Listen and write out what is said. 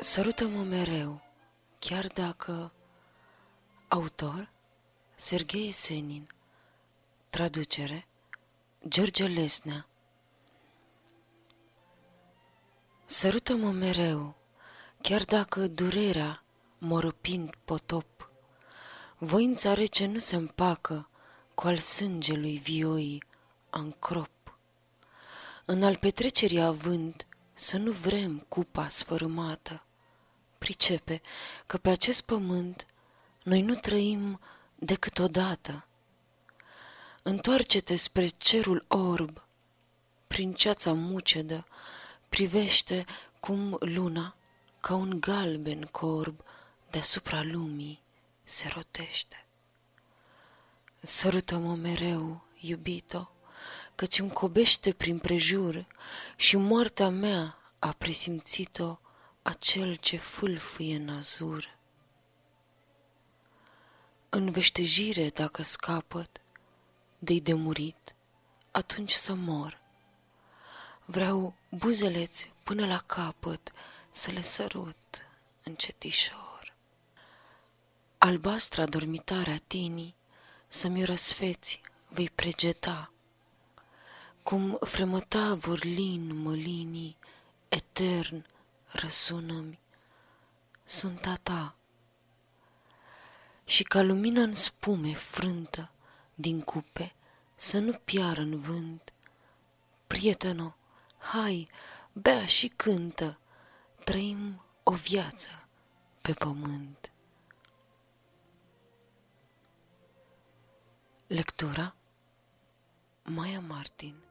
Sărută-mă mereu, chiar dacă Autor Serghei Senin Traducere George Lesnea Sărută-mă mereu, chiar dacă durerea mă răpind potop, Voința rece nu se împacă cu al sângelui vioi crop. În al petrecerii având să nu vrem cupa sfărâmată, pricepe că pe acest pământ noi nu trăim decât odată. Întoarce-te spre cerul orb, prin ceața mucedă, privește cum luna, ca un galben corb, deasupra lumii se rotește. Sărută-mă mereu, iubito, căci îmi cobește prin prejur și moartea mea a presimțit-o acel ce fâlfâie în azur. În veștejire, dacă scapăt de de murit, atunci să mor. Vreau buzeleți până la capăt să le sărut încetișor. Albastra dormitarea tinii să-mi răsfeți vei pregeta, cum fremăta vorlin mălinii, etern răsună-mi, sunt a ta și ca lumina în spume frântă din cupe să nu piară în vânt. Prieteno, hai, bea și cântă, trăim o viață pe pământ. Lectura Maia Martin